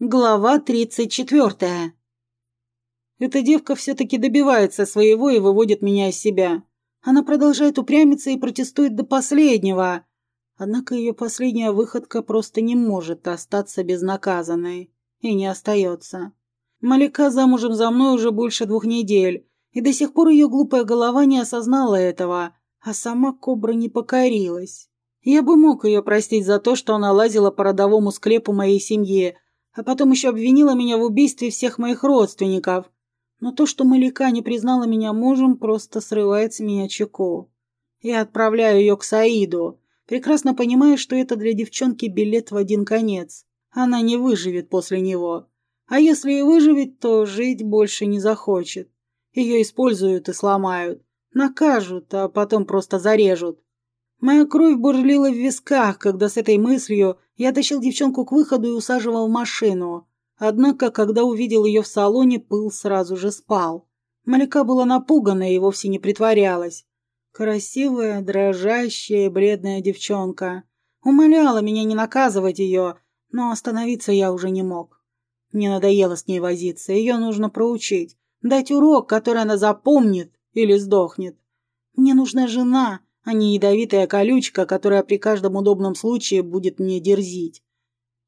Глава тридцать четвертая. Эта девка все-таки добивается своего и выводит меня из себя. Она продолжает упрямиться и протестует до последнего. Однако ее последняя выходка просто не может остаться безнаказанной. И не остается. Малика замужем за мной уже больше двух недель, и до сих пор ее глупая голова не осознала этого, а сама кобра не покорилась. Я бы мог ее простить за то, что она лазила по родовому склепу моей семьи, а потом еще обвинила меня в убийстве всех моих родственников. Но то, что Малика не признала меня мужем, просто срывает с меня чеку. Я отправляю ее к Саиду, прекрасно понимая, что это для девчонки билет в один конец. Она не выживет после него. А если и выживет, то жить больше не захочет. Ее используют и сломают. Накажут, а потом просто зарежут. Моя кровь бурлила в висках, когда с этой мыслью я тащил девчонку к выходу и усаживал в машину. Однако, когда увидел ее в салоне, пыл сразу же спал. Малика была напугана и вовсе не притворялась. Красивая, дрожащая, бледная девчонка. Умоляла меня не наказывать ее, но остановиться я уже не мог. Мне надоело с ней возиться, ее нужно проучить, дать урок, который она запомнит или сдохнет. Мне нужна жена, а не ядовитая колючка, которая при каждом удобном случае будет мне дерзить.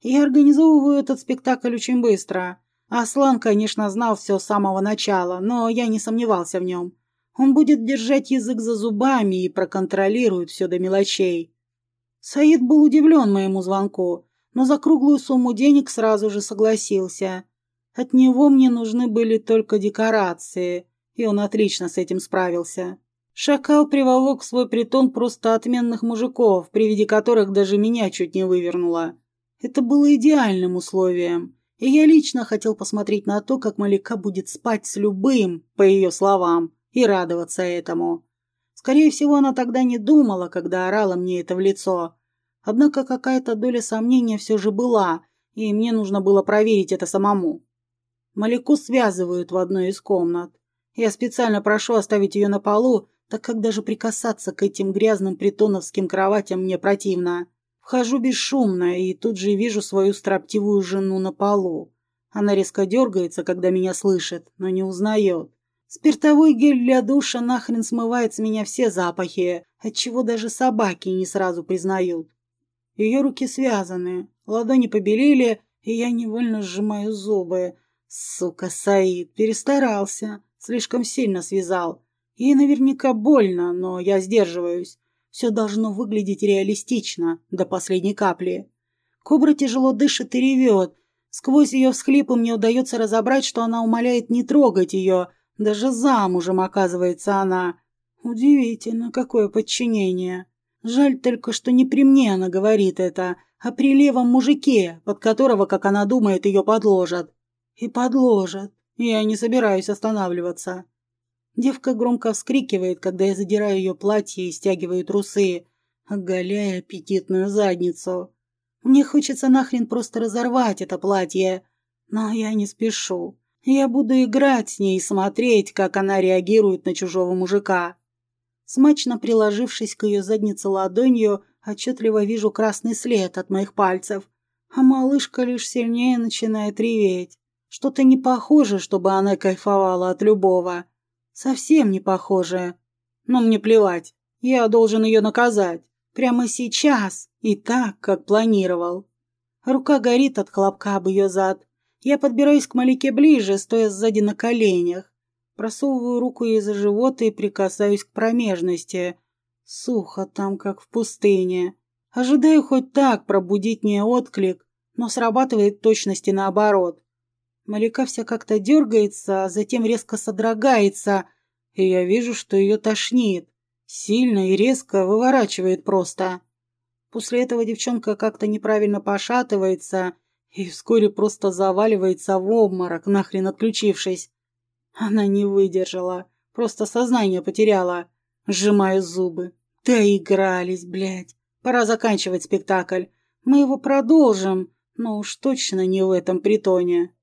Я организовываю этот спектакль очень быстро. Аслан, конечно, знал все с самого начала, но я не сомневался в нем. Он будет держать язык за зубами и проконтролирует все до мелочей. Саид был удивлен моему звонку, но за круглую сумму денег сразу же согласился. От него мне нужны были только декорации, и он отлично с этим справился. Шакал приволок в свой притон просто отменных мужиков, при виде которых даже меня чуть не вывернуло. Это было идеальным условием, и я лично хотел посмотреть на то, как Малика будет спать с любым, по ее словам, и радоваться этому. Скорее всего, она тогда не думала, когда орала мне это в лицо. Однако какая-то доля сомнения все же была, и мне нужно было проверить это самому. Малику связывают в одной из комнат. Я специально прошу оставить ее на полу, так как даже прикасаться к этим грязным притоновским кроватям мне противно. Вхожу бесшумно и тут же вижу свою строптивую жену на полу. Она резко дергается, когда меня слышит, но не узнает. Спиртовой гель для душа нахрен смывает с меня все запахи, отчего даже собаки не сразу признают. Ее руки связаны, ладони побелели, и я невольно сжимаю зубы. Сука, Саид, перестарался, слишком сильно связал. Ей наверняка больно, но я сдерживаюсь. Все должно выглядеть реалистично, до последней капли. Кобра тяжело дышит и ревет. Сквозь ее всхлипы мне удается разобрать, что она умоляет не трогать ее. Даже замужем, оказывается, она. Удивительно, какое подчинение. Жаль только, что не при мне она говорит это, а при левом мужике, под которого, как она думает, ее подложат. И подложат. Я не собираюсь останавливаться. Девка громко вскрикивает, когда я задираю ее платье и стягиваю трусы, оголяя аппетитную задницу. Мне хочется нахрен просто разорвать это платье, но я не спешу. Я буду играть с ней и смотреть, как она реагирует на чужого мужика. Смачно приложившись к ее заднице ладонью, отчетливо вижу красный след от моих пальцев, а малышка лишь сильнее начинает реветь. Что-то не похоже, чтобы она кайфовала от любого. Совсем не похожая. Но мне плевать. Я должен ее наказать. Прямо сейчас. И так, как планировал. Рука горит от хлопка об ее зад. Я подбираюсь к Малике ближе, стоя сзади на коленях. Просовываю руку ей за живот и прикасаюсь к промежности. Сухо там, как в пустыне. Ожидаю хоть так пробудить мне отклик, но срабатывает точности наоборот. Малика вся как-то дергается, а затем резко содрогается, и я вижу, что ее тошнит. Сильно и резко выворачивает просто. После этого девчонка как-то неправильно пошатывается и вскоре просто заваливается в обморок, нахрен отключившись. Она не выдержала, просто сознание потеряла. Сжимаю зубы. Доигрались, блядь. Пора заканчивать спектакль. Мы его продолжим, но уж точно не в этом притоне.